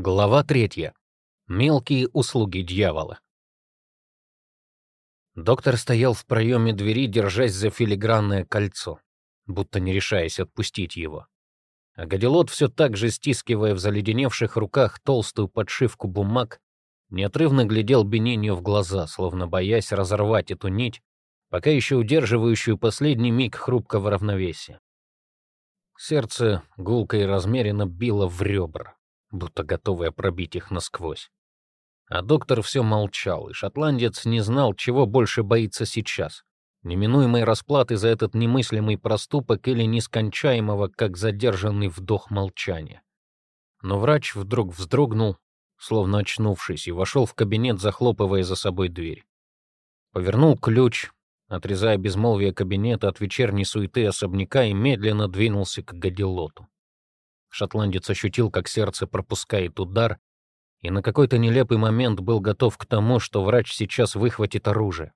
Глава третья. Мелкие услуги дьявола. Доктор стоял в проеме двери, держась за филигранное кольцо, будто не решаясь отпустить его. А Гадилот, все так же стискивая в заледеневших руках толстую подшивку бумаг, неотрывно глядел Бенинью в глаза, словно боясь разорвать эту нить, пока еще удерживающую последний миг хрупкого равновесия. Сердце гулко и размеренно било в ребра будто готовая пробить их насквозь. А доктор все молчал, и шотландец не знал, чего больше боится сейчас. Неминуемой расплаты за этот немыслимый проступок или нескончаемого, как задержанный вдох молчания. Но врач вдруг вздрогнул, словно очнувшись, и вошел в кабинет, захлопывая за собой дверь. Повернул ключ, отрезая безмолвие кабинета от вечерней суеты особняка, и медленно двинулся к гадилоту. Шотландец ощутил, как сердце пропускает удар, и на какой-то нелепый момент был готов к тому, что врач сейчас выхватит оружие.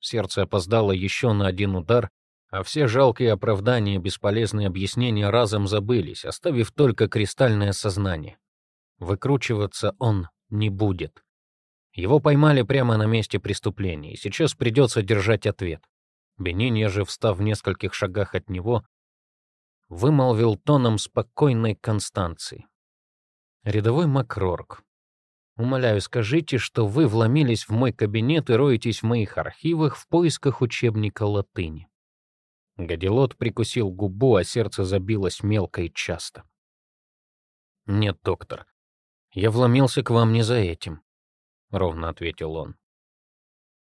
Сердце опоздало еще на один удар, а все жалкие оправдания и бесполезные объяснения разом забылись, оставив только кристальное сознание. Выкручиваться он не будет. Его поймали прямо на месте преступления, и сейчас придется держать ответ. Бенинья же, встав в нескольких шагах от него, вымолвил тоном спокойной Констанции. «Рядовой Макрорк, умоляю, скажите, что вы вломились в мой кабинет и роетесь в моих архивах в поисках учебника латыни». Гадилот прикусил губу, а сердце забилось мелко и часто. «Нет, доктор, я вломился к вам не за этим», — ровно ответил он.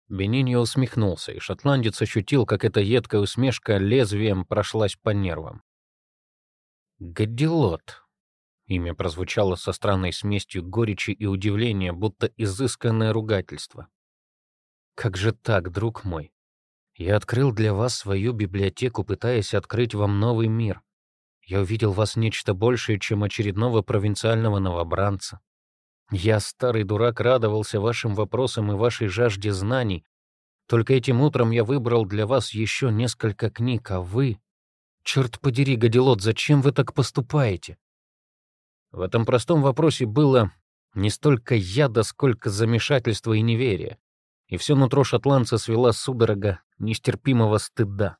Бениньо усмехнулся, и шотландец ощутил, как эта едкая усмешка лезвием прошлась по нервам. Гадилот. Имя прозвучало со странной смесью горечи и удивления, будто изысканное ругательство. Как же так, друг мой? Я открыл для вас свою библиотеку, пытаясь открыть вам новый мир. Я увидел в вас нечто большее, чем очередного провинциального новобранца. Я, старый дурак, радовался вашим вопросам и вашей жажде знаний. Только этим утром я выбрал для вас еще несколько книг, а вы Черт подери, Гадилот, зачем вы так поступаете? В этом простом вопросе было не столько яда, сколько замешательства и неверия. И все нутро шотландца свела судорога нестерпимого стыда.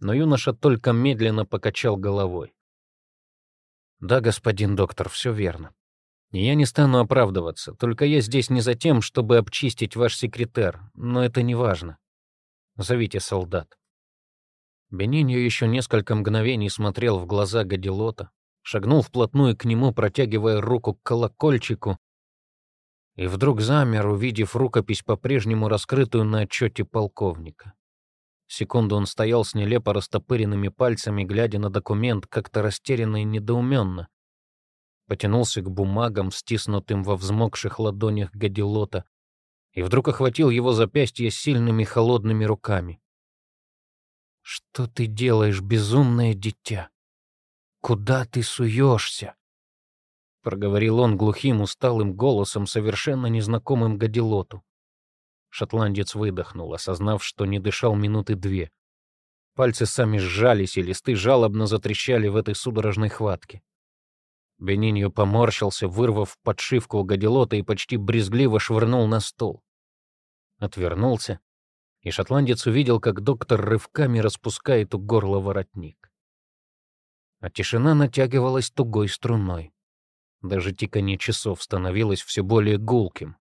Но юноша только медленно покачал головой. «Да, господин доктор, все верно. И я не стану оправдываться, только я здесь не за тем, чтобы обчистить ваш секретер, но это не важно. Зовите солдат». Бениньо еще несколько мгновений смотрел в глаза Гадилота, шагнул вплотную к нему, протягивая руку к колокольчику, и вдруг замер, увидев рукопись, по-прежнему раскрытую на отчете полковника. Секунду он стоял с нелепо растопыренными пальцами, глядя на документ как-то растерянно и недоуменно. Потянулся к бумагам, стиснутым во взмокших ладонях Гадилота, и вдруг охватил его запястье сильными холодными руками. «Что ты делаешь, безумное дитя? Куда ты суешься?» Проговорил он глухим, усталым голосом, совершенно незнакомым Гадилоту. Шотландец выдохнул, осознав, что не дышал минуты две. Пальцы сами сжались, и листы жалобно затрещали в этой судорожной хватке. Бениньо поморщился, вырвав подшивку у Гадилота и почти брезгливо швырнул на стол. Отвернулся, и шотландец увидел, как доктор рывками распускает у горла воротник. А тишина натягивалась тугой струной. Даже тиканье часов становилось все более гулким.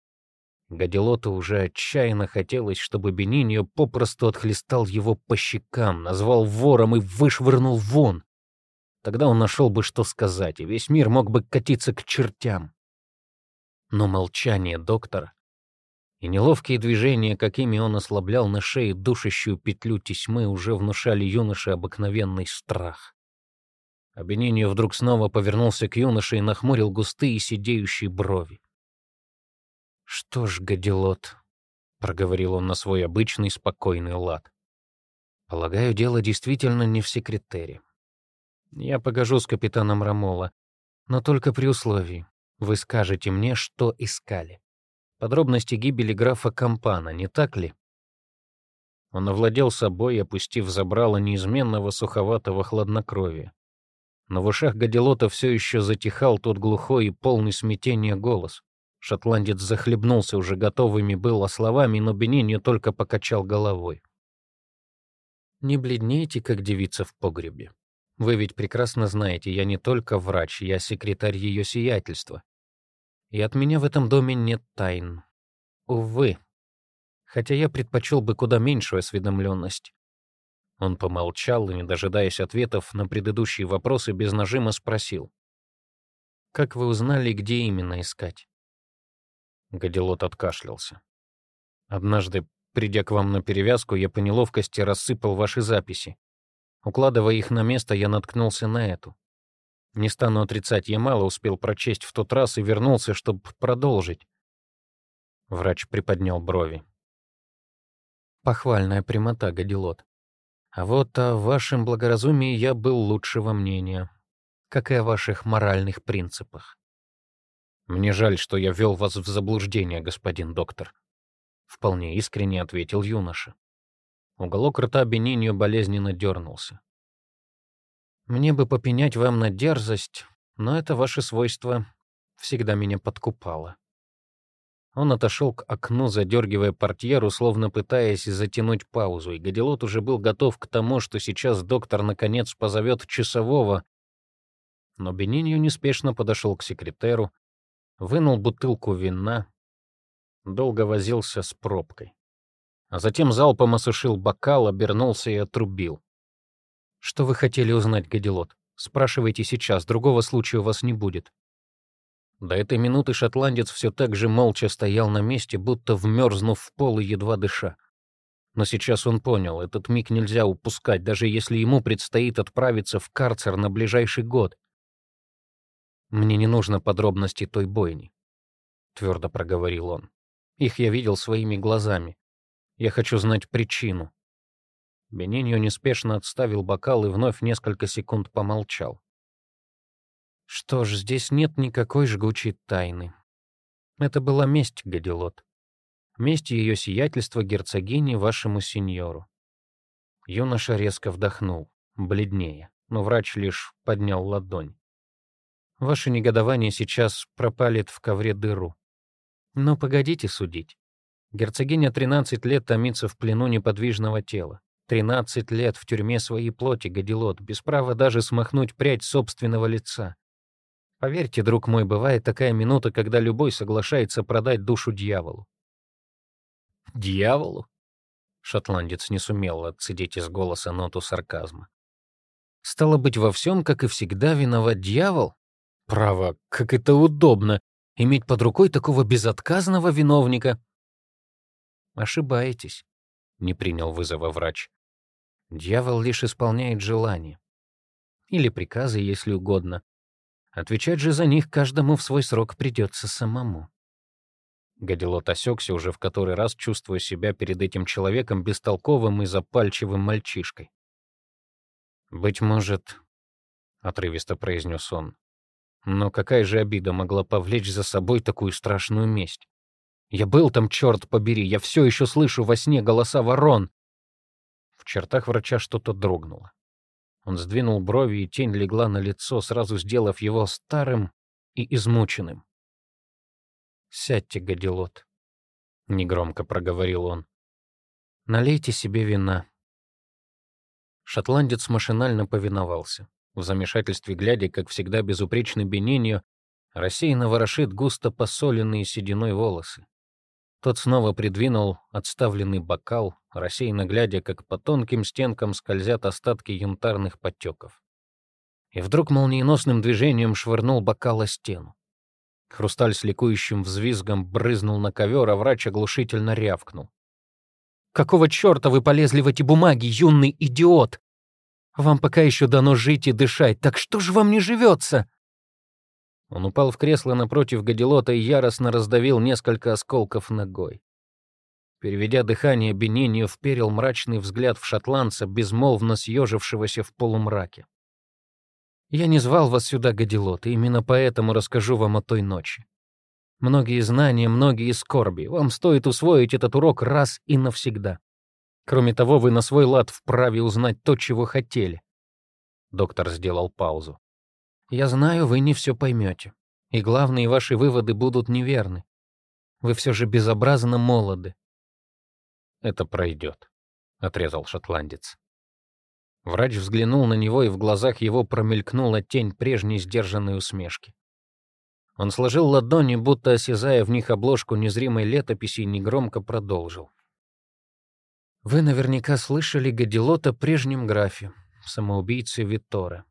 Гадилоту уже отчаянно хотелось, чтобы Бениньо попросту отхлестал его по щекам, назвал вором и вышвырнул вон. Тогда он нашел бы, что сказать, и весь мир мог бы катиться к чертям. Но молчание доктора и неловкие движения, какими он ослаблял на шее душащую петлю тесьмы, уже внушали юноше обыкновенный страх. Обвинение вдруг снова повернулся к юноше и нахмурил густые сидеющие брови. «Что ж, Гадилот», — проговорил он на свой обычный спокойный лад, — «полагаю, дело действительно не в секретере. Я погожу с капитаном Рамола, но только при условии, вы скажете мне, что искали». Подробности гибели графа Кампана, не так ли? Он овладел собой, опустив забрало неизменного суховатого хладнокровия. Но в ушах Гадилота все еще затихал тот глухой и полный смятения голос. Шотландец захлебнулся уже готовыми было словами, но Бениньо только покачал головой. «Не бледнейте, как девица в погребе. Вы ведь прекрасно знаете, я не только врач, я секретарь ее сиятельства. И от меня в этом доме нет тайн. Увы. Хотя я предпочел бы куда меньшую осведомленность. Он помолчал и, не дожидаясь ответов на предыдущие вопросы, без нажима спросил. «Как вы узнали, где именно искать?» Гадилот откашлялся. «Однажды, придя к вам на перевязку, я по неловкости рассыпал ваши записи. Укладывая их на место, я наткнулся на эту. Не стану отрицать, я мало успел прочесть в тот раз и вернулся, чтобы продолжить. Врач приподнял брови. Похвальная прямота, Гадилот. А вот о вашем благоразумии я был лучшего мнения, как и о ваших моральных принципах. Мне жаль, что я вел вас в заблуждение, господин доктор. Вполне искренне ответил юноша. Уголок рта Бениньо болезненно дернулся. Мне бы попенять вам на дерзость, но это ваше свойство всегда меня подкупало. Он отошел к окну, задергивая портьеру, словно пытаясь затянуть паузу, и Гадилот уже был готов к тому, что сейчас доктор наконец позовет часового. Но Бенинью неспешно подошел к секретеру, вынул бутылку вина, долго возился с пробкой. А затем залпом осушил бокал, обернулся и отрубил. «Что вы хотели узнать, Гадилот? Спрашивайте сейчас, другого случая у вас не будет». До этой минуты шотландец все так же молча стоял на месте, будто вмерзнув в пол и едва дыша. Но сейчас он понял, этот миг нельзя упускать, даже если ему предстоит отправиться в карцер на ближайший год. «Мне не нужно подробности той бойни», — твердо проговорил он. «Их я видел своими глазами. Я хочу знать причину. Бениньо неспешно отставил бокал и вновь несколько секунд помолчал. Что ж, здесь нет никакой жгучей тайны. Это была месть, Гадилот. Месть ее сиятельства герцогини вашему сеньору. Юноша резко вдохнул, бледнее, но врач лишь поднял ладонь. Ваше негодование сейчас пропалит в ковре дыру. Но погодите судить. Герцогиня 13 лет томится в плену неподвижного тела. Тринадцать лет в тюрьме своей плоти, гадилот, без права даже смахнуть прядь собственного лица. Поверьте, друг мой, бывает такая минута, когда любой соглашается продать душу дьяволу. «Дьяволу?» Шотландец не сумел отцедить из голоса ноту сарказма. «Стало быть, во всем, как и всегда, виноват дьявол? Право, как это удобно, иметь под рукой такого безотказного виновника!» «Ошибаетесь», — не принял вызова врач. Дьявол лишь исполняет желания. Или приказы, если угодно. Отвечать же за них каждому в свой срок придется самому. Гадилот осекся уже в который раз, чувствуя себя перед этим человеком бестолковым и запальчивым мальчишкой. «Быть может...» — отрывисто произнес он. «Но какая же обида могла повлечь за собой такую страшную месть? Я был там, черт побери, я все еще слышу во сне голоса ворон чертах врача что-то дрогнуло. Он сдвинул брови, и тень легла на лицо, сразу сделав его старым и измученным. «Сядьте, гадилот», — негромко проговорил он. «Налейте себе вина». Шотландец машинально повиновался, в замешательстве глядя, как всегда безупречный Бениньо рассеянно ворошит густо посоленные сединой волосы. Тот снова придвинул отставленный бокал, рассеянно глядя, как по тонким стенкам скользят остатки янтарных подтеков. И вдруг молниеносным движением швырнул бокал о стену. Хрусталь с ликующим взвизгом брызнул на ковер, а врач оглушительно рявкнул. «Какого черта вы полезли в эти бумаги, юный идиот? Вам пока еще дано жить и дышать, так что же вам не живется?» Он упал в кресло напротив Гадилота и яростно раздавил несколько осколков ногой. Переведя дыхание, Бениньо вперил мрачный взгляд в шотландца, безмолвно съежившегося в полумраке. «Я не звал вас сюда, Гадилот, и именно поэтому расскажу вам о той ночи. Многие знания, многие скорби. Вам стоит усвоить этот урок раз и навсегда. Кроме того, вы на свой лад вправе узнать то, чего хотели». Доктор сделал паузу. Я знаю, вы не все поймете, и главные ваши выводы будут неверны. Вы все же безобразно молоды. Это пройдет, отрезал шотландец. Врач взглянул на него, и в глазах его промелькнула тень прежней сдержанной усмешки. Он сложил ладони, будто осязая в них обложку незримой летописи, и негромко продолжил. «Вы наверняка слышали Гадилота прежнем графе, самоубийце Витторе.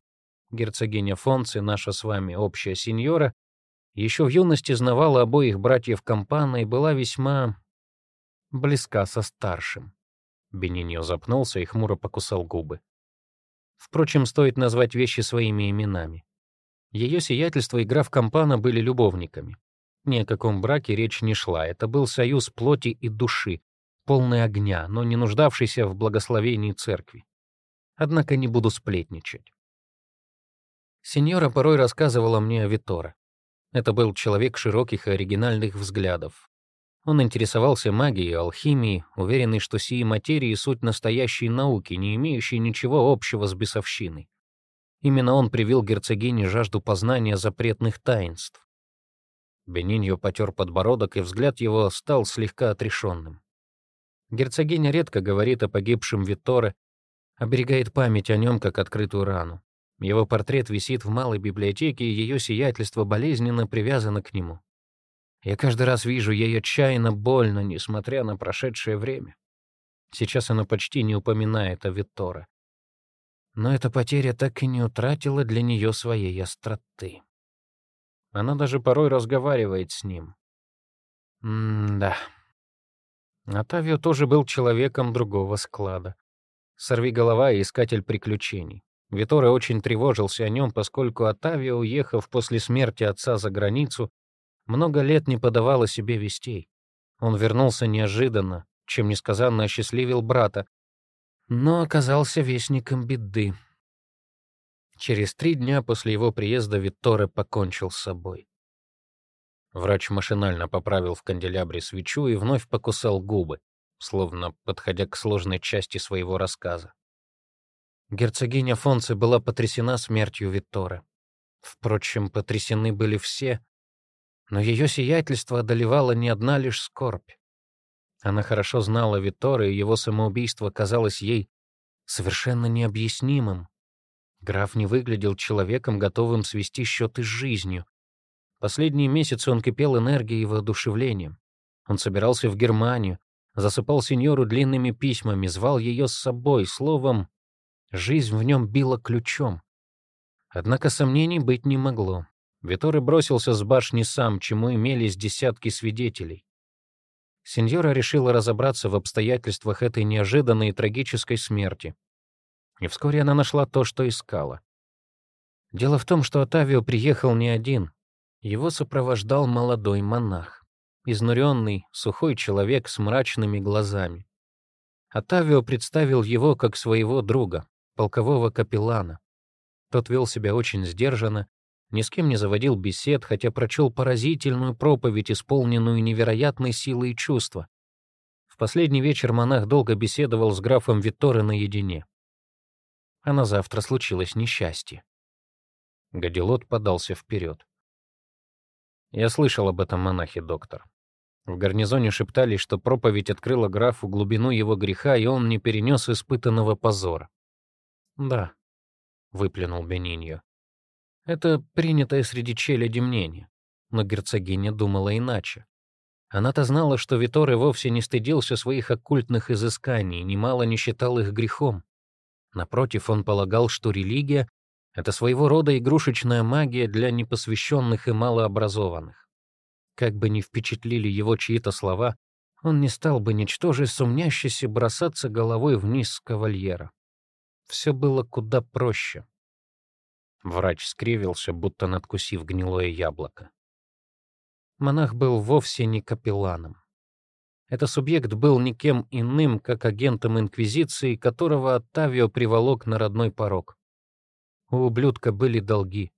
Герцогиня Фонци, наша с вами общая сеньора, еще в юности знавала обоих братьев Кампана и была весьма близка со старшим. Бениньо запнулся и хмуро покусал губы. Впрочем, стоит назвать вещи своими именами. Ее сиятельство и граф Кампана были любовниками. Ни о каком браке речь не шла, это был союз плоти и души, полный огня, но не нуждавшийся в благословении церкви. Однако не буду сплетничать. Сеньора порой рассказывала мне о Виторе. Это был человек широких и оригинальных взглядов. Он интересовался магией алхимией, уверенный, что сии материи — суть настоящей науки, не имеющей ничего общего с бесовщиной. Именно он привил герцогине жажду познания запретных таинств. Бениньо потер подбородок, и взгляд его стал слегка отрешенным. Герцогиня редко говорит о погибшем Витторе, оберегает память о нем как открытую рану. Его портрет висит в малой библиотеке, и ее сиятельство болезненно привязано к нему. Я каждый раз вижу ей отчаянно больно, несмотря на прошедшее время. Сейчас она почти не упоминает о Витторе. Но эта потеря так и не утратила для нее своей остроты. Она даже порой разговаривает с ним. М-да. Атавио тоже был человеком другого склада. Сорви голова и искатель приключений. Виторе очень тревожился о нем, поскольку Атавио, уехав после смерти отца за границу, много лет не подавал себе вестей. Он вернулся неожиданно, чем несказанно осчастливил брата, но оказался вестником беды. Через три дня после его приезда Витторе покончил с собой. Врач машинально поправил в канделябре свечу и вновь покусал губы, словно подходя к сложной части своего рассказа. Герцогиня Фонци была потрясена смертью Витторе. Впрочем, потрясены были все, но ее сиятельство одолевало не одна лишь скорбь. Она хорошо знала Витторе, и его самоубийство казалось ей совершенно необъяснимым. Граф не выглядел человеком, готовым свести счеты с жизнью. Последние месяцы он кипел энергией и воодушевлением. Он собирался в Германию, засыпал сеньору длинными письмами, звал ее с собой, словом, жизнь в нем била ключом. Однако сомнений быть не могло. Виторе бросился с башни сам, чему имелись десятки свидетелей. Сеньора решила разобраться в обстоятельствах этой неожиданной и трагической смерти. И вскоре она нашла то, что искала. Дело в том, что Отавио приехал не один. Его сопровождал молодой монах, изнуренный, сухой человек с мрачными глазами. Отавио представил его как своего друга, полкового капеллана. Тот вел себя очень сдержанно, ни с кем не заводил бесед, хотя прочел поразительную проповедь, исполненную невероятной силой чувства. В последний вечер монах долго беседовал с графом Витторе наедине. А на завтра случилось несчастье. Гадилот подался вперед. Я слышал об этом монахе, доктор. В гарнизоне шептались, что проповедь открыла графу глубину его греха, и он не перенес испытанного позора. «Да», — выплюнул Бениньо. Это принятое среди челяди мнение. Но герцогиня думала иначе. Она-то знала, что Виторе вовсе не стыдился своих оккультных изысканий, немало не считал их грехом. Напротив, он полагал, что религия — это своего рода игрушечная магия для непосвященных и малообразованных. Как бы ни впечатлили его чьи-то слова, он не стал бы ничтоже сумнящийся бросаться головой вниз с кавальера. Все было куда проще. Врач скривился, будто надкусив гнилое яблоко. Монах был вовсе не капелланом. Это субъект был никем иным, как агентом Инквизиции, которого Оттавио приволок на родной порог. У ублюдка были долги.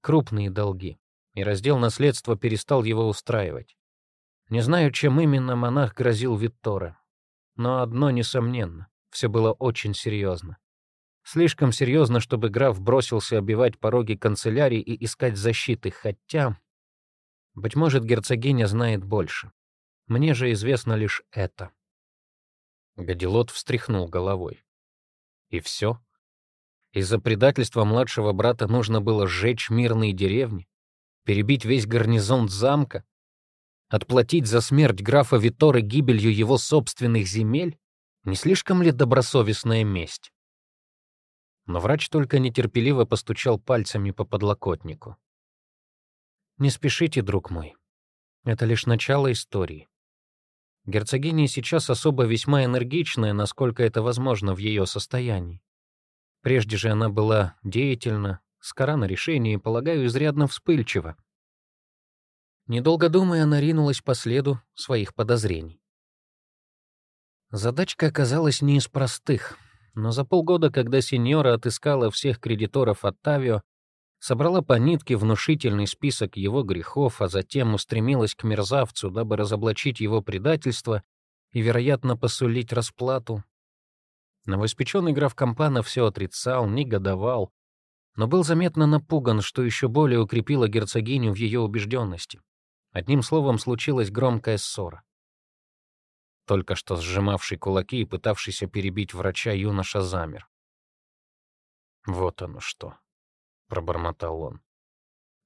Крупные долги. И раздел наследства перестал его устраивать. Не знаю, чем именно монах грозил Витторе. Но одно несомненно. Все было очень серьезно. Слишком серьезно, чтобы граф бросился обивать пороги канцелярии и искать защиты, хотя... Быть может, герцогиня знает больше. Мне же известно лишь это. Гадилот встряхнул головой. И все? Из-за предательства младшего брата нужно было сжечь мирные деревни, перебить весь гарнизон замка, отплатить за смерть графа Витора гибелью его собственных земель? Не слишком ли добросовестная месть? Но врач только нетерпеливо постучал пальцами по подлокотнику. «Не спешите, друг мой. Это лишь начало истории. Герцогиня сейчас особо весьма энергичная, насколько это возможно в ее состоянии. Прежде же она была деятельна, скора на решение и, полагаю, изрядно вспыльчива. Недолго думая, она ринулась по следу своих подозрений. Задачка оказалась не из простых, но за полгода, когда сеньора отыскала всех кредиторов Оттавио, собрала по нитке внушительный список его грехов, а затем устремилась к мерзавцу, дабы разоблачить его предательство и, вероятно, посулить расплату. Новоиспеченный граф Кампана все отрицал, негодовал, но был заметно напуган, что еще более укрепило герцогиню в ее убежденности. Одним словом, случилась громкая ссора. Только что сжимавший кулаки и пытавшийся перебить врача юноша замер. «Вот оно что», — пробормотал он.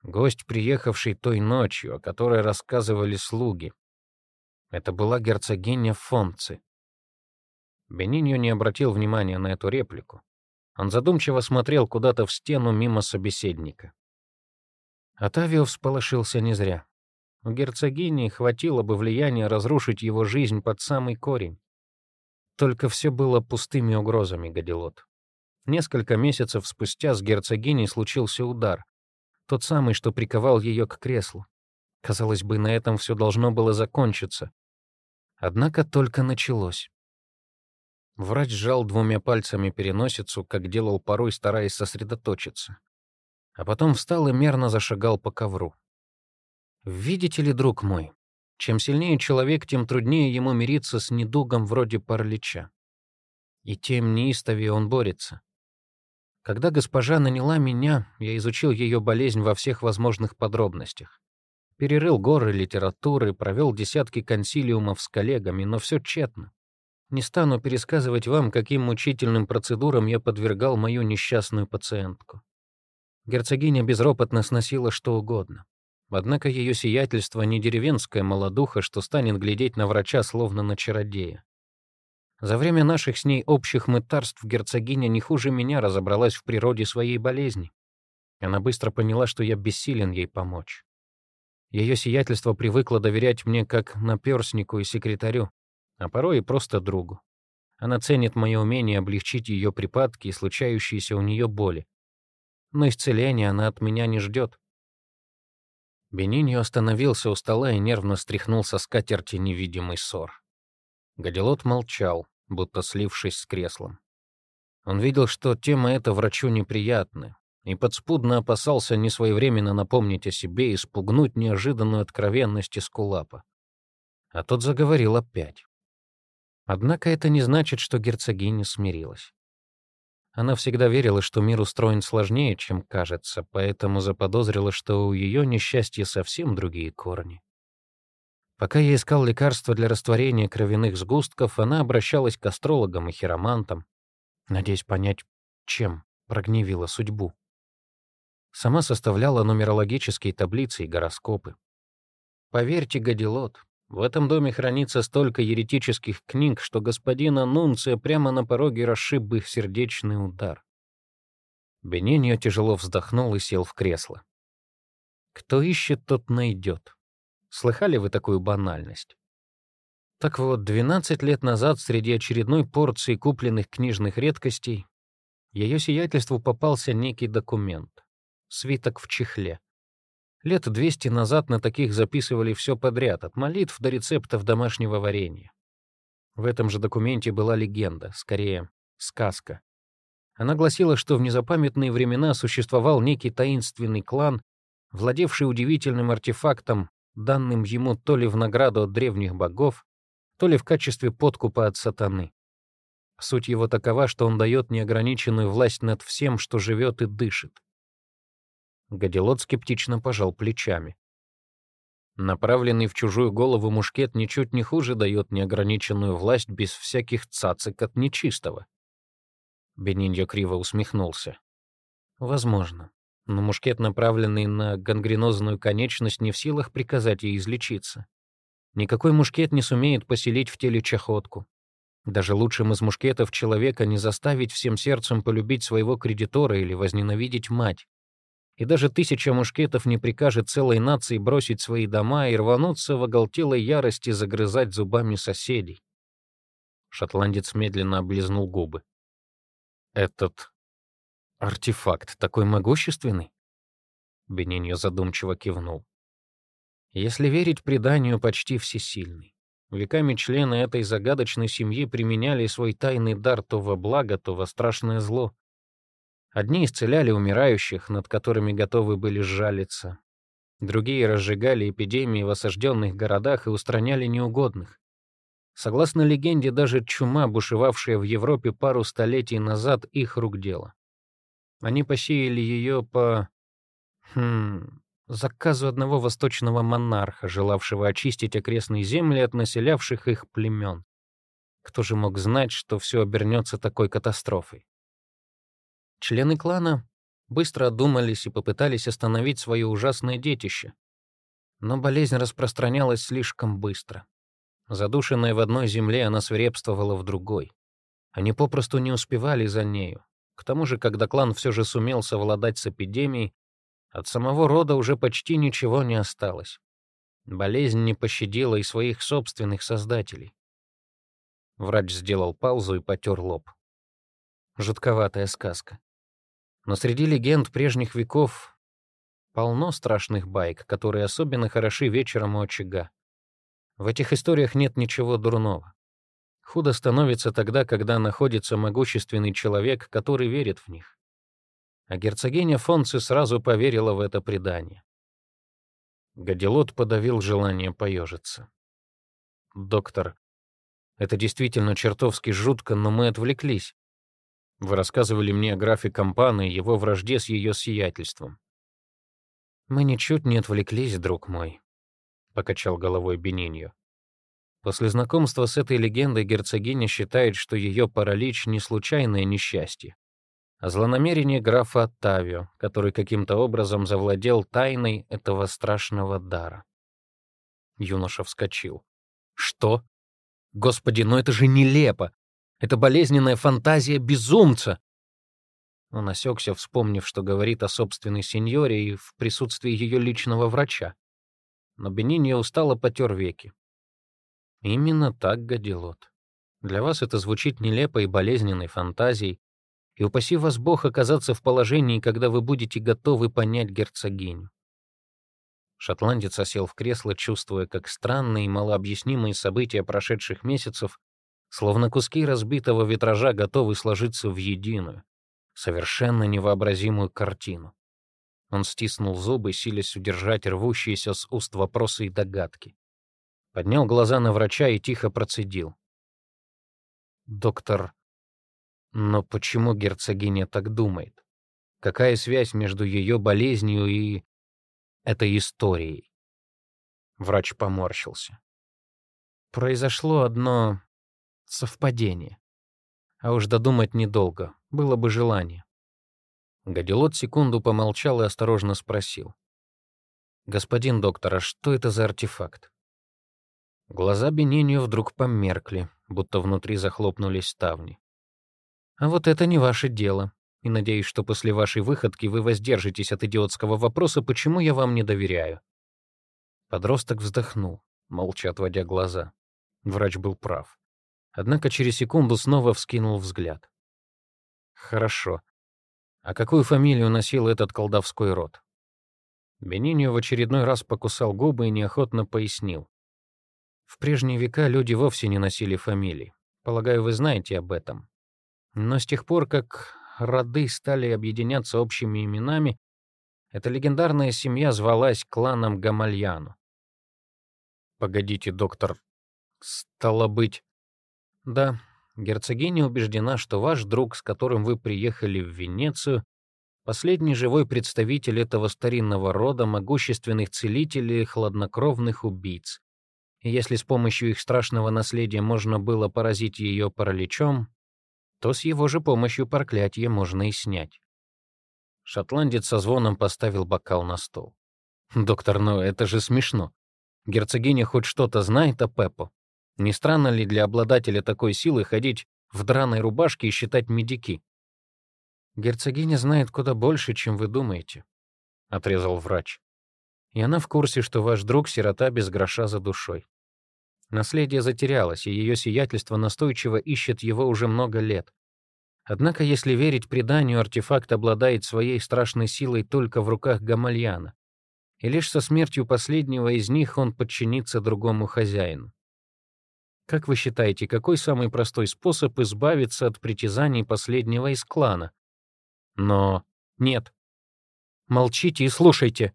Гость, приехавший той ночью, о которой рассказывали слуги. Это была герцогиня Фонци. Бениньо не обратил внимания на эту реплику. Он задумчиво смотрел куда-то в стену мимо собеседника. Атавио всполошился не зря. У герцогини хватило бы влияния разрушить его жизнь под самый корень. Только все было пустыми угрозами, Гадилот. Несколько месяцев спустя с герцогиней случился удар. Тот самый, что приковал ее к креслу. Казалось бы, на этом все должно было закончиться. Однако только началось. Врач сжал двумя пальцами переносицу, как делал порой, стараясь сосредоточиться. А потом встал и мерно зашагал по ковру. Видите ли, друг мой, чем сильнее человек, тем труднее ему мириться с недугом вроде паралича. И тем неистовее он борется. Когда госпожа наняла меня, я изучил ее болезнь во всех возможных подробностях. Перерыл горы литературы, провел десятки консилиумов с коллегами, но все тщетно. Не стану пересказывать вам, каким мучительным процедурам я подвергал мою несчастную пациентку. Герцогиня безропотно сносила что угодно. Однако ее сиятельство не деревенская молодуха, что станет глядеть на врача словно на чародея. За время наших с ней общих мытарств герцогиня не хуже меня разобралась в природе своей болезни. Она быстро поняла, что я бессилен ей помочь. Ее сиятельство привыкло доверять мне как наперснику и секретарю, а порой и просто другу. Она ценит мое умение облегчить ее припадки и случающиеся у нее боли. Но исцеления она от меня не ждет. Бениньо остановился у стола и нервно стряхнул со скатерти невидимый ссор. Гадилот молчал, будто слившись с креслом. Он видел, что тема эта врачу неприятна, и подспудно опасался несвоевременно напомнить о себе и спугнуть неожиданную откровенность из кулапа. А тот заговорил опять. Однако это не значит, что герцогиня смирилась. Она всегда верила, что мир устроен сложнее, чем кажется, поэтому заподозрила, что у ее несчастья совсем другие корни. Пока я искал лекарства для растворения кровяных сгустков, она обращалась к астрологам и хиромантам, надеясь понять, чем прогневила судьбу. Сама составляла нумерологические таблицы и гороскопы. Поверьте, Гадилот, в этом доме хранится столько еретических книг, что господина Нунция прямо на пороге расшиб их сердечный удар. Бениньо тяжело вздохнул и сел в кресло. «Кто ищет, тот найдет». Слыхали вы такую банальность? Так вот, 12 лет назад среди очередной порции купленных книжных редкостей ее сиятельству попался некий документ. Свиток в чехле. Лет 200 назад на таких записывали все подряд, от молитв до рецептов домашнего варенья. В этом же документе была легенда, скорее, сказка. Она гласила, что в незапамятные времена существовал некий таинственный клан, владевший удивительным артефактом, данным ему то ли в награду от древних богов, то ли в качестве подкупа от сатаны. Суть его такова, что он дает неограниченную власть над всем, что живет и дышит. Гадилот скептично пожал плечами. Направленный в чужую голову мушкет ничуть не хуже дает неограниченную власть без всяких цацик от нечистого. Бениньо криво усмехнулся. Возможно. Но мушкет, направленный на гангренозную конечность, не в силах приказать ей излечиться. Никакой мушкет не сумеет поселить в теле чахотку. Даже лучшим из мушкетов человека не заставить всем сердцем полюбить своего кредитора или возненавидеть мать. И даже тысяча мушкетов не прикажет целой нации бросить свои дома и рвануться в оголтелой ярости загрызать зубами соседей. Шотландец медленно облизнул губы. «Этот артефакт такой могущественный?» Бениньо задумчиво кивнул. «Если верить преданию, почти всесильный. Веками члены этой загадочной семьи применяли свой тайный дар то во благо, то во страшное зло. Одни исцеляли умирающих, над которыми готовы были сжалиться. Другие разжигали эпидемии в осажденных городах и устраняли неугодных. Согласно легенде, даже чума, бушевавшая в Европе пару столетий назад, их рук дело. Они посеяли ее по... Хм... заказу одного восточного монарха, желавшего очистить окрестные земли от населявших их племен. Кто же мог знать, что все обернется такой катастрофой? Члены клана быстро одумались и попытались остановить свое ужасное детище. Но болезнь распространялась слишком быстро. Задушенная в одной земле, она свирепствовала в другой. Они попросту не успевали за нею. К тому же, когда клан все же сумел совладать с эпидемией, от самого рода уже почти ничего не осталось. Болезнь не пощадила и своих собственных создателей. Врач сделал паузу и потер лоб. Жутковатая сказка. Но среди легенд прежних веков полно страшных байк, которые особенно хороши вечером у очага. В этих историях нет ничего дурного. Худо становится тогда, когда находится могущественный человек, который верит в них. А герцогиня Фонци сразу поверила в это предание. Гадилот подавил желание поежиться. «Доктор, это действительно чертовски жутко, но мы отвлеклись. Вы рассказывали мне о графе Кампана и его вражде с ее сиятельством». «Мы ничуть не отвлеклись, друг мой», — покачал головой Бениньо. После знакомства с этой легендой герцогиня считает, что ее паралич — не случайное несчастье, а злонамерение графа Оттавио, который каким-то образом завладел тайной этого страшного дара. Юноша вскочил. «Что? Господи, но это же нелепо! Это болезненная фантазия безумца!» Он осекся, вспомнив, что говорит о собственной сеньоре и в присутствии ее личного врача но Бениньо устало потер веки. Именно так, Гадилот. Для вас это звучит нелепой и болезненной фантазией, и упаси вас Бог оказаться в положении, когда вы будете готовы понять герцогиню. Шотландец осел в кресло, чувствуя, как странные и малообъяснимые события прошедших месяцев, словно куски разбитого витража, готовы сложиться в единую, совершенно невообразимую картину. Он стиснул зубы, силясь удержать рвущиеся с уст вопросы и догадки. Поднял глаза на врача и тихо процедил. «Доктор, но почему герцогиня так думает? Какая связь между ее болезнью и этой историей?» Врач поморщился. Произошло одно совпадение. А уж додумать недолго, было бы желание. Гадилот секунду помолчал и осторожно спросил. «Господин доктор, а что это за артефакт?» Глаза Бенинью вдруг померкли, будто внутри захлопнулись ставни. «А вот это не ваше дело, и надеюсь, что после вашей выходки вы воздержитесь от идиотского вопроса, почему я вам не доверяю». Подросток вздохнул, молча отводя глаза. Врач был прав. Однако через секунду снова вскинул взгляд. «Хорошо. А какую фамилию носил этот колдовской род? Бениньо в очередной раз покусал губы и неохотно пояснил. В прежние века люди вовсе не носили фамилий. Полагаю, вы знаете об этом. Но с тех пор, как роды стали объединяться общими именами, эта легендарная семья звалась кланом Гамальяну. Погодите, доктор. Стало быть... Да, герцогиня убеждена, что ваш друг, с которым вы приехали в Венецию, последний живой представитель этого старинного рода могущественных целителей и хладнокровных убийц. И если с помощью их страшного наследия можно было поразить ее параличом, то с его же помощью проклятие можно и снять. Шотландец со звоном поставил бокал на стол. «Доктор, ну это же смешно. Герцогиня хоть что-то знает о Пеппо? Не странно ли для обладателя такой силы ходить в драной рубашке и считать медики?» «Герцогиня знает куда больше, чем вы думаете», — отрезал врач. «И она в курсе, что ваш друг — сирота без гроша за душой. Наследие затерялось, и ее сиятельство настойчиво ищет его уже много лет. Однако, если верить преданию, артефакт обладает своей страшной силой только в руках Гамальяна. И лишь со смертью последнего из них он подчинится другому хозяину. Как вы считаете, какой самый простой способ избавиться от притязаний последнего из клана? Но нет. Молчите и слушайте,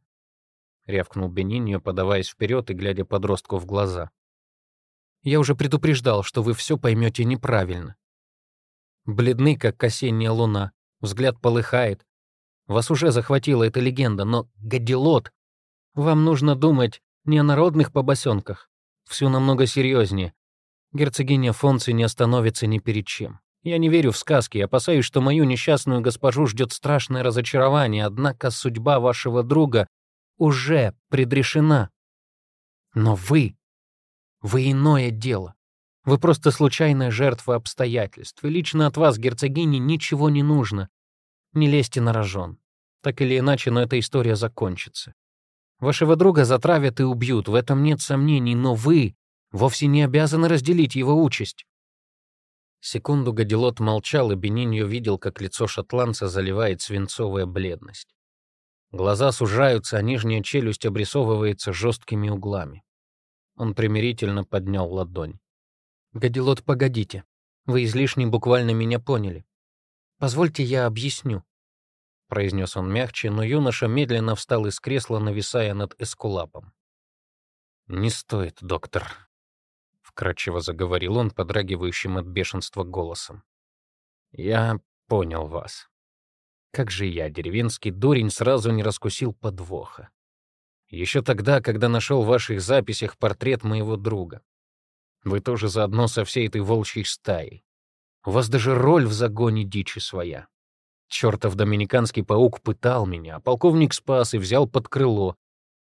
рявкнул Бениньо, подаваясь вперед и глядя подростку в глаза. Я уже предупреждал, что вы все поймете неправильно. Бледны, как осенняя луна, взгляд полыхает. Вас уже захватила эта легенда, но гадилот. Вам нужно думать не о народных побосенках. Все намного серьезнее. Герцогиня Фонци не остановится ни перед чем. Я не верю в сказки, опасаюсь, что мою несчастную госпожу ждет страшное разочарование, однако судьба вашего друга уже предрешена. Но вы... Вы иное дело. Вы просто случайная жертва обстоятельств, и лично от вас, герцогини, ничего не нужно. Не лезьте на рожон. Так или иначе, но эта история закончится. Вашего друга затравят и убьют, в этом нет сомнений, но вы вовсе не обязаны разделить его участь. Секунду Гадилот молчал, и Бениньо видел, как лицо шотландца заливает свинцовая бледность. Глаза сужаются, а нижняя челюсть обрисовывается жесткими углами. Он примирительно поднял ладонь. «Гадилот, погодите. Вы излишне буквально меня поняли. Позвольте я объясню», — произнес он мягче, но юноша медленно встал из кресла, нависая над эскулапом. «Не стоит, доктор», — вкратчиво заговорил он, подрагивающим от бешенства голосом. «Я понял вас. Как же я, деревенский дурень, сразу не раскусил подвоха. Еще тогда, когда нашел в ваших записях портрет моего друга. Вы тоже заодно со всей этой волчьей стаей. У вас даже роль в загоне дичи своя. Чертов доминиканский паук пытал меня, а полковник спас и взял под крыло.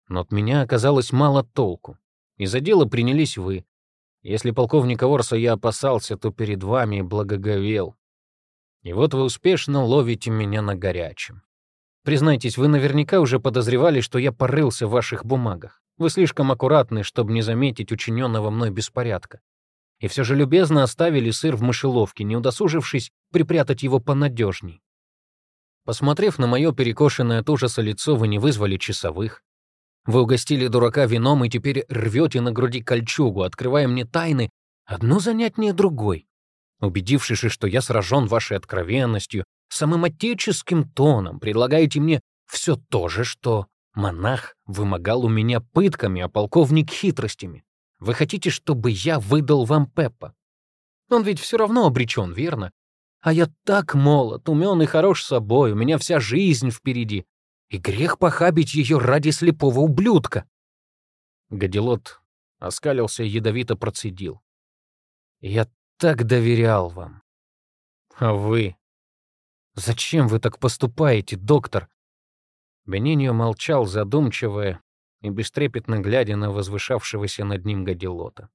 Но от меня оказалось мало толку. И за дело принялись вы. Если полковника Орса я опасался, то перед вами благоговел. И вот вы успешно ловите меня на горячем. Признайтесь, вы наверняка уже подозревали, что я порылся в ваших бумагах. Вы слишком аккуратны, чтобы не заметить учиненного мной беспорядка. И все же любезно оставили сыр в мышеловке, не удосужившись припрятать его понадежней. Посмотрев на мое перекошенное от ужаса лицо, вы не вызвали часовых. Вы угостили дурака вином и теперь рвете на груди кольчугу, открывая мне тайны, одно занятнее другой. Убедившись, что я сражен вашей откровенностью, самым отеческим тоном предлагаете мне все то же, что Монах вымогал у меня пытками, а полковник — хитростями. Вы хотите, чтобы я выдал вам Пеппа? Он ведь все равно обречен, верно? А я так молод, умен и хорош собой, у меня вся жизнь впереди. И грех похабить ее ради слепого ублюдка. Гадилот оскалился и ядовито процедил. Я так доверял вам. А вы? Зачем вы так поступаете, доктор? Бениньо молчал, задумчивое и бестрепетно глядя на возвышавшегося над ним Гадилота.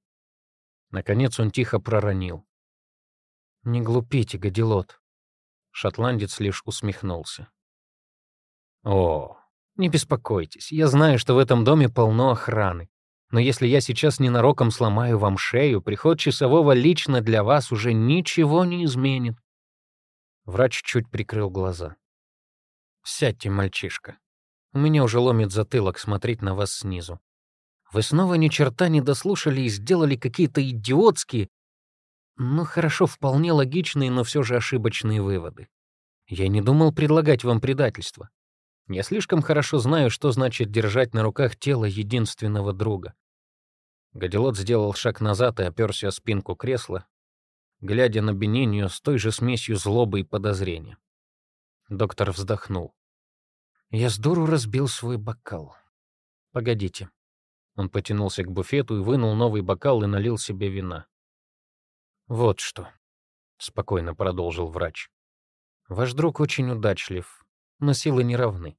Наконец он тихо проронил. «Не глупите, Гадилот». Шотландец лишь усмехнулся. «О, не беспокойтесь, я знаю, что в этом доме полно охраны. Но если я сейчас ненароком сломаю вам шею, приход часового лично для вас уже ничего не изменит». Врач чуть прикрыл глаза. «Сядьте, мальчишка. У меня уже ломит затылок смотреть на вас снизу. Вы снова ни черта не дослушали и сделали какие-то идиотские, ну хорошо, вполне логичные, но все же ошибочные выводы. Я не думал предлагать вам предательство. Я слишком хорошо знаю, что значит держать на руках тело единственного друга. Гадилот сделал шаг назад и оперся о спинку кресла. глядя на Бенинию с той же смесью злобы и подозрения. Доктор вздохнул. Я с дуру разбил свой бокал. Погодите. Он потянулся к буфету и вынул новый бокал и налил себе вина. Вот что, спокойно продолжил врач. Ваш друг очень удачлив, но силы не равны.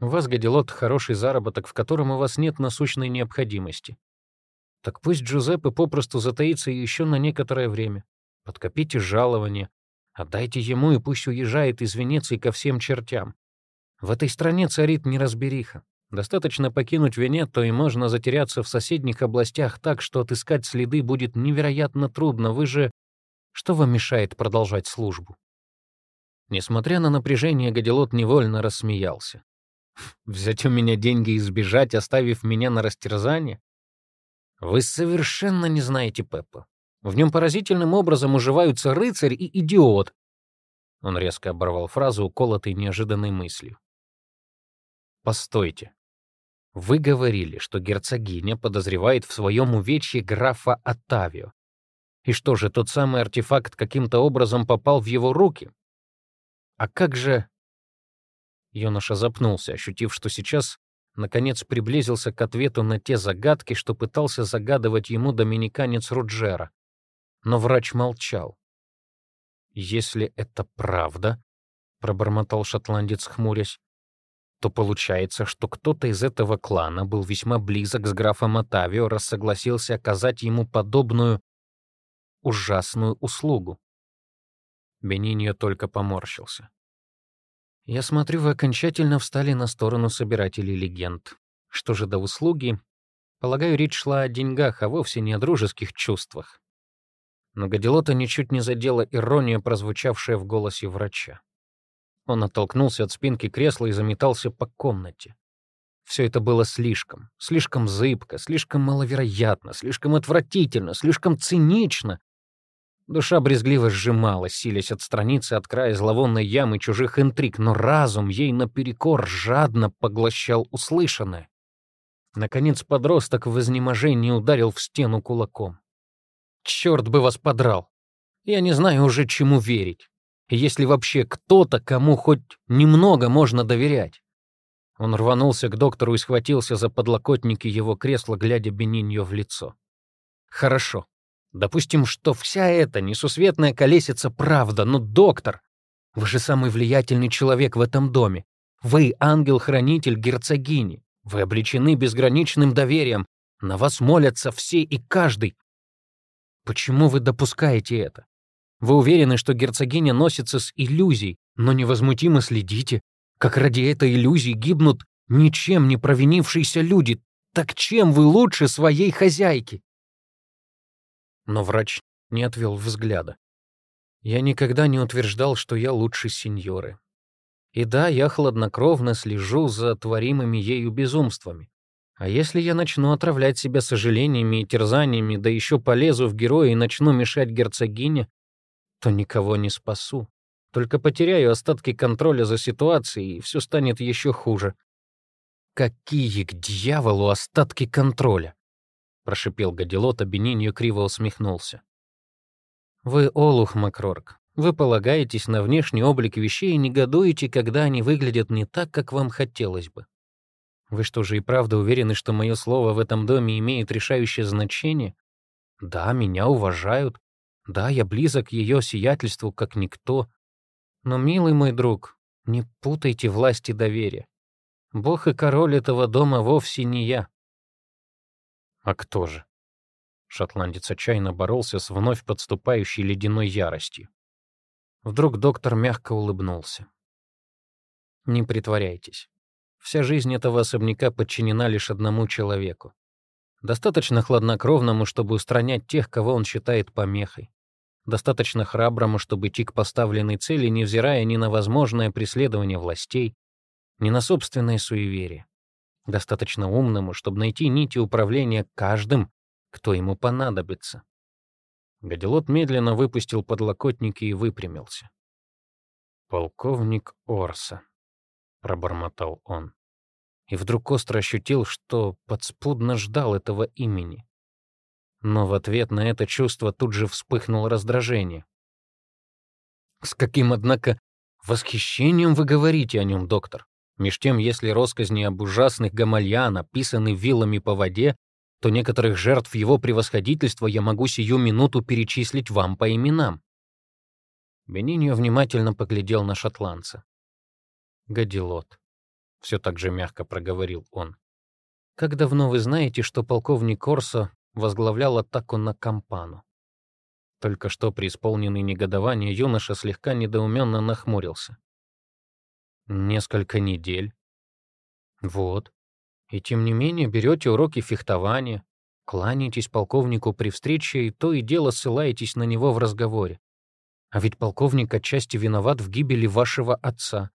У вас, Гадилот, хороший заработок, в котором у вас нет насущной необходимости. Так пусть Джузеппе попросту затаится еще на некоторое время. Подкопите жалование, отдайте ему и пусть уезжает из Венеции ко всем чертям. В этой стране царит неразбериха. Достаточно покинуть Венетто, и можно затеряться в соседних областях так, что отыскать следы будет невероятно трудно. Вы же... Что вам мешает продолжать службу? Несмотря на напряжение, Гадилот невольно рассмеялся. Взять у меня деньги и сбежать, оставив меня на растерзание? Вы совершенно не знаете Пеппа. В нем поразительным образом уживаются рыцарь и идиот. Он резко оборвал фразу, уколотой неожиданной мыслью. Постойте. Вы говорили, что герцогиня подозревает в своем увечье графа Оттавио. И что же, тот самый артефакт каким-то образом попал в его руки? А как же Юноша запнулся, ощутив, что сейчас, наконец, приблизился к ответу на те загадки, что пытался загадывать ему доминиканец Руджера. Но врач молчал. «Если это правда», — пробормотал шотландец, хмурясь, то получается, что кто-то из этого клана был весьма близок с графом Отавио, раз согласился оказать ему подобную ужасную услугу. Бениньо только поморщился. Я смотрю, вы окончательно встали на сторону собирателей легенд. Что же до услуги? Полагаю, речь шла о деньгах, а вовсе не о дружеских чувствах. Но Гадилота ничуть не задела ирония, прозвучавшая в голосе врача. Он оттолкнулся от спинки кресла и заметался по комнате. Все это было слишком, слишком зыбко, слишком маловероятно, слишком отвратительно, слишком цинично, Душа брезгливо сжималась, силясь отстраниться от края зловонной ямы чужих интриг, но разум ей наперекор жадно поглощал услышанное. Наконец подросток в изнеможении ударил в стену кулаком. «Черт бы вас подрал! Я не знаю уже, чему верить. Если вообще кто-то, кому хоть немного можно доверять». Он рванулся к доктору и схватился за подлокотники его кресла, глядя Бениньо в лицо. «Хорошо. Допустим, что вся эта несусветная колесица правда, но, доктор, вы же самый влиятельный человек в этом доме. Вы ангел-хранитель герцогини. Вы обличены безграничным доверием. На вас молятся все и каждый. Почему вы допускаете это? Вы уверены, что герцогиня носится с иллюзией, но невозмутимо следите, как ради этой иллюзии гибнут ничем не провинившиеся люди. Так чем вы лучше своей хозяйки? Но врач не отвел взгляда. Я никогда не утверждал, что я лучше сеньоры. И да, я хладнокровно слежу за творимыми ею безумствами. А если я начну отравлять себя сожалениями и терзаниями, да еще полезу в героя и начну мешать герцогине, то никого не спасу. Только потеряю остатки контроля за ситуацией, и все станет еще хуже. Какие к дьяволу остатки контроля? Прошипел Гадилот, а Бениньо криво усмехнулся. «Вы олух, Макрорг. Вы полагаетесь на внешний облик вещей и негодуете, когда они выглядят не так, как вам хотелось бы. Вы что же и правда уверены, что мое слово в этом доме имеет решающее значение? Да, меня уважают. Да, я близок к ее сиятельству, как никто. Но, милый мой друг, не путайте власть и доверие. Бог и король этого дома вовсе не я. А кто же? Шотландец отчаянно боролся с вновь подступающей ледяной яростью. Вдруг доктор мягко улыбнулся. Не притворяйтесь. Вся жизнь этого особняка подчинена лишь одному человеку. Достаточно хладнокровному, чтобы устранять тех, кого он считает помехой. Достаточно храброму, чтобы идти к поставленной цели, невзирая ни на возможное преследование властей, ни на собственное суеверие достаточно умному, чтобы найти нити управления каждым, кто ему понадобится. Гадилот медленно выпустил подлокотники и выпрямился. «Полковник Орса», — пробормотал он. И вдруг остро ощутил, что подспудно ждал этого имени. Но в ответ на это чувство тут же вспыхнуло раздражение. С каким, однако, восхищением вы говорите о нем, доктор? Меж тем, если росказни об ужасных Гамальян описаны вилами по воде, то некоторых жертв его превосходительства я могу сию минуту перечислить вам по именам. Бениньо внимательно поглядел на шотландца. «Гадилот», — все так же мягко проговорил он. «Как давно вы знаете, что полковник Корсо возглавлял атаку на Кампану?» Только что преисполненный негодование юноша слегка недоуменно нахмурился. «Несколько недель». «Вот. И тем не менее берете уроки фехтования, кланяетесь полковнику при встрече и то и дело ссылаетесь на него в разговоре. А ведь полковник отчасти виноват в гибели вашего отца.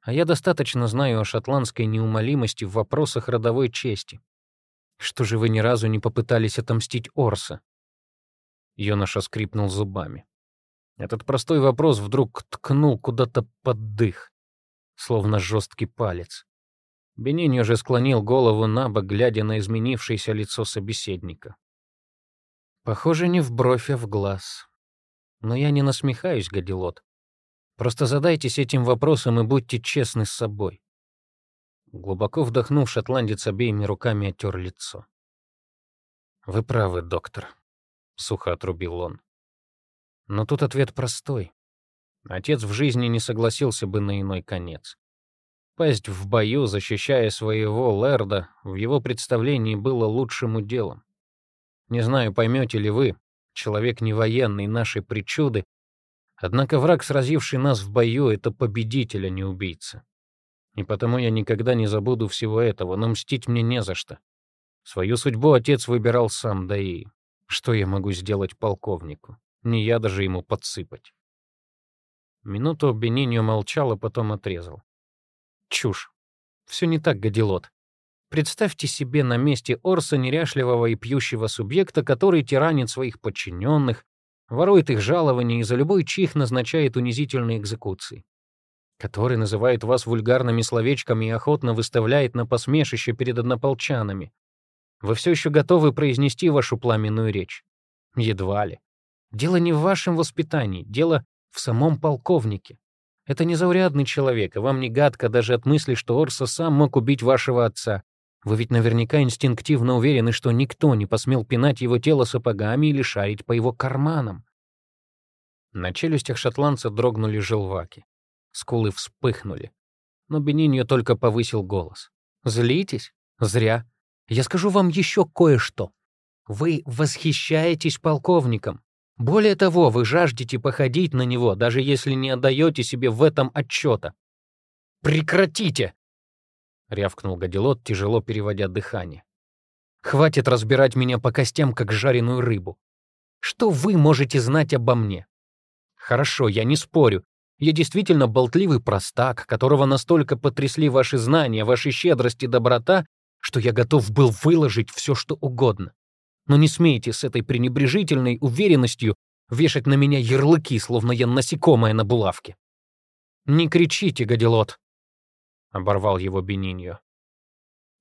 А я достаточно знаю о шотландской неумолимости в вопросах родовой чести. Что же вы ни разу не попытались отомстить Орса? Юноша скрипнул зубами. Этот простой вопрос вдруг ткнул куда-то под дых, словно жесткий палец. Бенини уже склонил голову на бок, глядя на изменившееся лицо собеседника. Похоже, не в бровь, а в глаз. Но я не насмехаюсь, Гадилот. Просто задайтесь этим вопросом и будьте честны с собой. Глубоко вдохнув, шотландец обеими руками оттер лицо. «Вы правы, доктор», — сухо отрубил он. Но тут ответ простой. Отец в жизни не согласился бы на иной конец. Пасть в бою, защищая своего Лерда, в его представлении было лучшим уделом. Не знаю, поймете ли вы, человек не военный, наши причуды, однако враг, сразивший нас в бою, — это победитель, а не убийца. И потому я никогда не забуду всего этого, но мстить мне не за что. Свою судьбу отец выбирал сам, да и что я могу сделать полковнику? Не я даже ему подсыпать. Минуту Бениньо молчал, а потом отрезал. Чушь. Все не так, Гадилот. Представьте себе на месте Орса неряшливого и пьющего субъекта, который тиранит своих подчиненных, ворует их жалования и за любой чих назначает унизительные экзекуции, который называет вас вульгарными словечками и охотно выставляет на посмешище перед однополчанами. Вы все еще готовы произнести вашу пламенную речь? Едва ли. Дело не в вашем воспитании, дело в самом полковнике. Это незаурядный человек, и вам не гадко даже от мысли, что Орса сам мог убить вашего отца. Вы ведь наверняка инстинктивно уверены, что никто не посмел пинать его тело сапогами или шарить по его карманам. На челюстях шотландца дрогнули желваки. Скулы вспыхнули. Но Бениньо только повысил голос. «Злитесь? Зря. Я скажу вам еще кое-что. Вы восхищаетесь полковником. Более того, вы жаждете походить на него, даже если не отдаете себе в этом отчета. «Прекратите!» — рявкнул Гадилот, тяжело переводя дыхание. «Хватит разбирать меня по костям, как жареную рыбу. Что вы можете знать обо мне? Хорошо, я не спорю. Я действительно болтливый простак, которого настолько потрясли ваши знания, ваши щедрости и доброта, что я готов был выложить все, что угодно. Но не смейте с этой пренебрежительной уверенностью вешать на меня ярлыки, словно я насекомое на булавке. «Не кричите, гадилот!» — оборвал его Бениньо.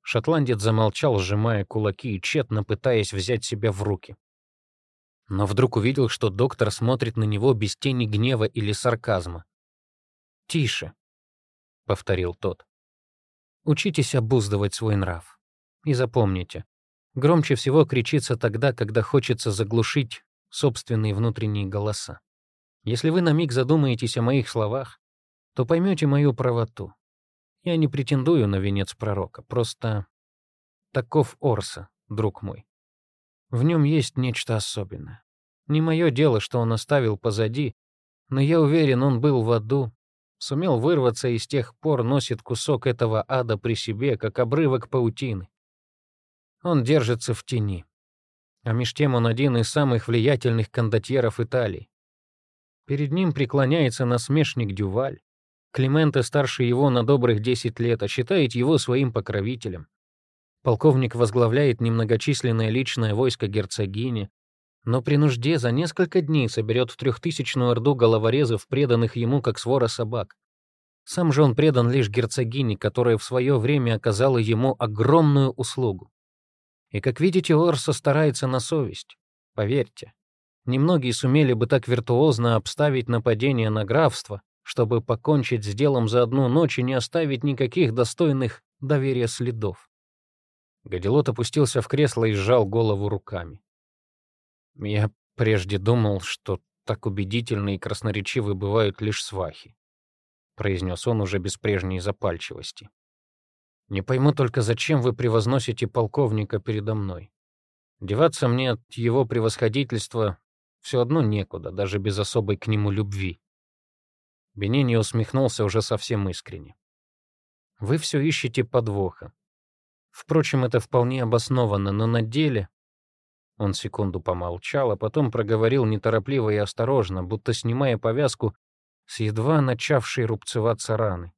Шотландец замолчал, сжимая кулаки и тщетно пытаясь взять себя в руки. Но вдруг увидел, что доктор смотрит на него без тени гнева или сарказма. «Тише», — повторил тот. «Учитесь обуздывать свой нрав. И запомните, Громче всего кричится тогда, когда хочется заглушить собственные внутренние голоса. Если вы на миг задумаетесь о моих словах, то поймете мою правоту. Я не претендую на венец пророка, просто таков Орса, друг мой. В нем есть нечто особенное. Не мое дело, что он оставил позади, но я уверен, он был в аду, сумел вырваться и с тех пор носит кусок этого ада при себе, как обрывок паутины. Он держится в тени. А меж тем он один из самых влиятельных кондотьеров Италии. Перед ним преклоняется насмешник Дюваль. Клименте старше его на добрых 10 лет, а считает его своим покровителем. Полковник возглавляет немногочисленное личное войско герцогини, но при нужде за несколько дней соберет в трехтысячную орду головорезов, преданных ему как свора собак. Сам же он предан лишь герцогине, которая в свое время оказала ему огромную услугу. И, как видите, Орса старается на совесть. Поверьте, немногие сумели бы так виртуозно обставить нападение на графство, чтобы покончить с делом за одну ночь и не оставить никаких достойных доверия следов. Гадилот опустился в кресло и сжал голову руками. Я прежде думал, что так убедительны и красноречивы бывают лишь свахи, произнес он уже без прежней запальчивости. Не пойму только, зачем вы превозносите полковника передо мной. Деваться мне от его превосходительства все одно некуда, даже без особой к нему любви. Бенини усмехнулся уже совсем искренне. Вы все ищете подвоха. Впрочем, это вполне обоснованно, но на деле... Он секунду помолчал, а потом проговорил неторопливо и осторожно, будто снимая повязку с едва начавшей рубцеваться раны.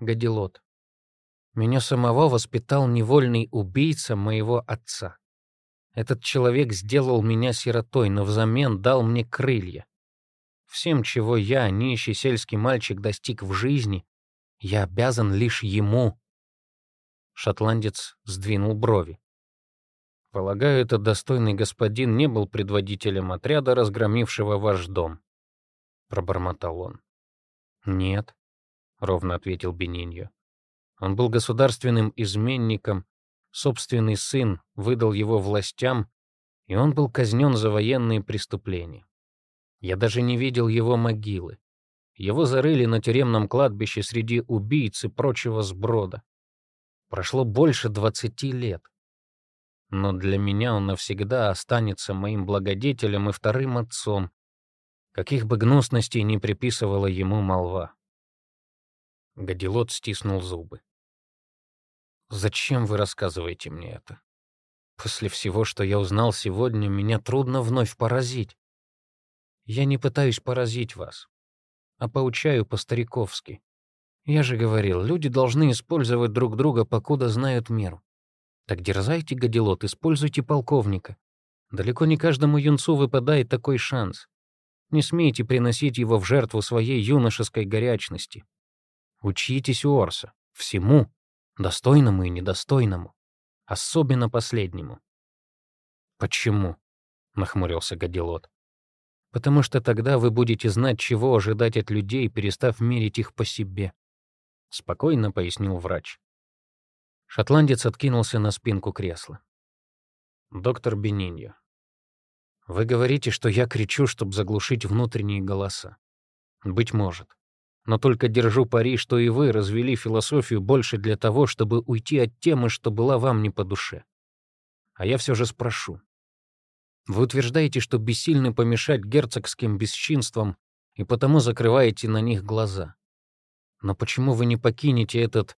Гадилот. Меня самого воспитал невольный убийца моего отца. Этот человек сделал меня сиротой, но взамен дал мне крылья. Всем, чего я, нищий сельский мальчик, достиг в жизни, я обязан лишь ему. Шотландец сдвинул брови. Полагаю, этот достойный господин не был предводителем отряда, разгромившего ваш дом, пробормотал он. Нет, ровно ответил Бениньо. Он был государственным изменником, собственный сын выдал его властям, и он был казнен за военные преступления. Я даже не видел его могилы. Его зарыли на тюремном кладбище среди убийц и прочего сброда. Прошло больше двадцати лет. Но для меня он навсегда останется моим благодетелем и вторым отцом, каких бы гнусностей не приписывала ему молва. Гадилот стиснул зубы. «Зачем вы рассказываете мне это? После всего, что я узнал сегодня, меня трудно вновь поразить. Я не пытаюсь поразить вас, а поучаю по-стариковски. Я же говорил, люди должны использовать друг друга, покуда знают меру. Так дерзайте, гадилот, используйте полковника. Далеко не каждому юнцу выпадает такой шанс. Не смейте приносить его в жертву своей юношеской горячности. Учитесь у Орса. Всему. Достойному и недостойному. Особенно последнему. «Почему?» — нахмурился Гадилот. «Потому что тогда вы будете знать, чего ожидать от людей, перестав мерить их по себе. — спокойно пояснил врач. Шотландец откинулся на спинку кресла. «Доктор Бениньо, вы говорите, что я кричу, чтобы заглушить внутренние голоса. Быть может. Но только держу пари, что и вы развели философию больше для того, чтобы уйти от темы, что была вам не по душе. А я все же спрошу. Вы утверждаете, что бессильны помешать герцогским бесчинствам и потому закрываете на них глаза. Но почему вы не покинете этот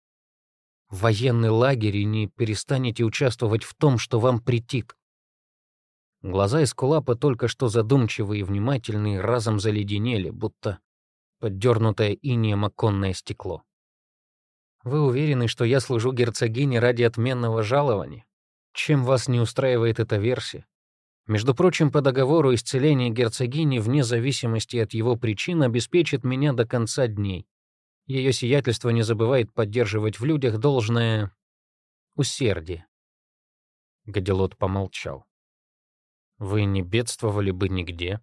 военный лагерь и не перестанете участвовать в том, что вам претит? Глаза Эскулапа, только что задумчивые и внимательные, разом заледенели, будто поддернутое инеем оконное стекло. «Вы уверены, что я служу герцогине ради отменного жалования? Чем вас не устраивает эта версия? Между прочим, по договору исцеление герцогини вне зависимости от его причин обеспечит меня до конца дней. Ее сиятельство не забывает поддерживать в людях должное усердие. Гадилот помолчал. Вы не бедствовали бы нигде.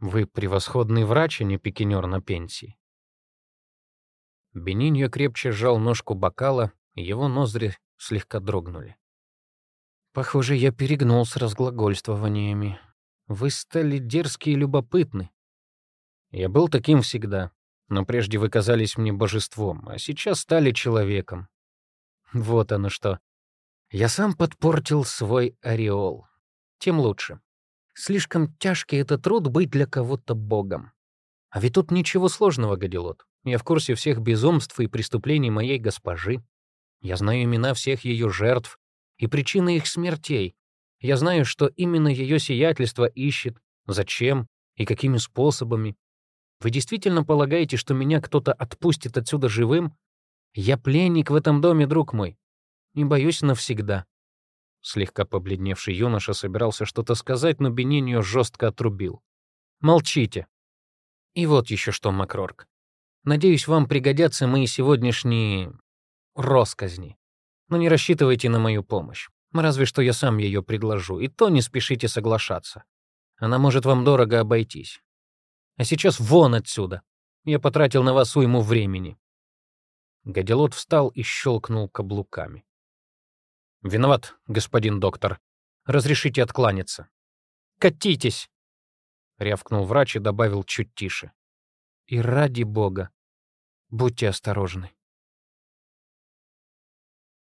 Вы превосходный врач, а не пикинер на пенсии. Бениньо крепче сжал ножку бокала, его ноздри слегка дрогнули. Похоже, я перегнул с разглагольствованиями. Вы стали дерзкие и любопытны. Я был таким всегда, но прежде вы казались мне божеством, а сейчас стали человеком. Вот оно что. Я сам подпортил свой ореол. Тем лучше. Слишком тяжкий этот труд быть для кого-то богом. А ведь тут ничего сложного, Гадилот. Я в курсе всех безумств и преступлений моей госпожи. Я знаю имена всех ее жертв и причины их смертей. Я знаю, что именно ее сиятельство ищет, зачем и какими способами, вы действительно полагаете, что меня кто-то отпустит отсюда живым? Я пленник в этом доме, друг мой. Не боюсь навсегда». Слегка побледневший юноша собирался что-то сказать, но Бениньо жестко отрубил. «Молчите. И вот еще что, Макрорк. Надеюсь, вам пригодятся мои сегодняшние росказни. Но не рассчитывайте на мою помощь. Разве что я сам ее предложу, и то не спешите соглашаться. Она может вам дорого обойтись. А сейчас вон отсюда. Я потратил на вас уйму времени. Гадилот встал и щелкнул каблуками. «Виноват, господин доктор. Разрешите откланяться». «Катитесь!» — рявкнул врач и добавил чуть тише. «И ради бога, будьте осторожны».